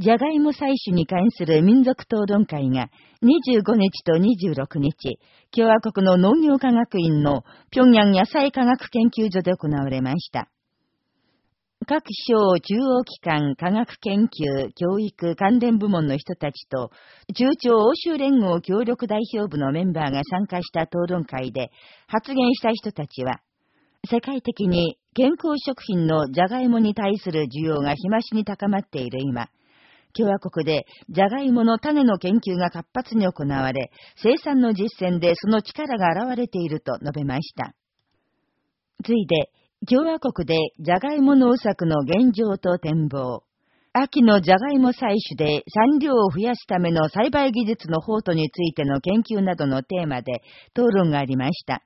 ジャガイモ採取に関する民族討論会が25日と26日、共和国の農業科学院の平壌野菜科学研究所で行われました。各省中央機関科学研究教育関連部門の人たちと中朝欧州連合協力代表部のメンバーが参加した討論会で発言した人たちは世界的に健康食品のジャガイモに対する需要が日増しに高まっている今、共和国でジャガイモの種の研究が活発に行われ、生産の実践でその力が現れていると述べました。ついで、共和国でジャガイモ農作の現状と展望、秋のジャガイモ採取で産量を増やすための栽培技術の宝刀についての研究などのテーマで討論がありました。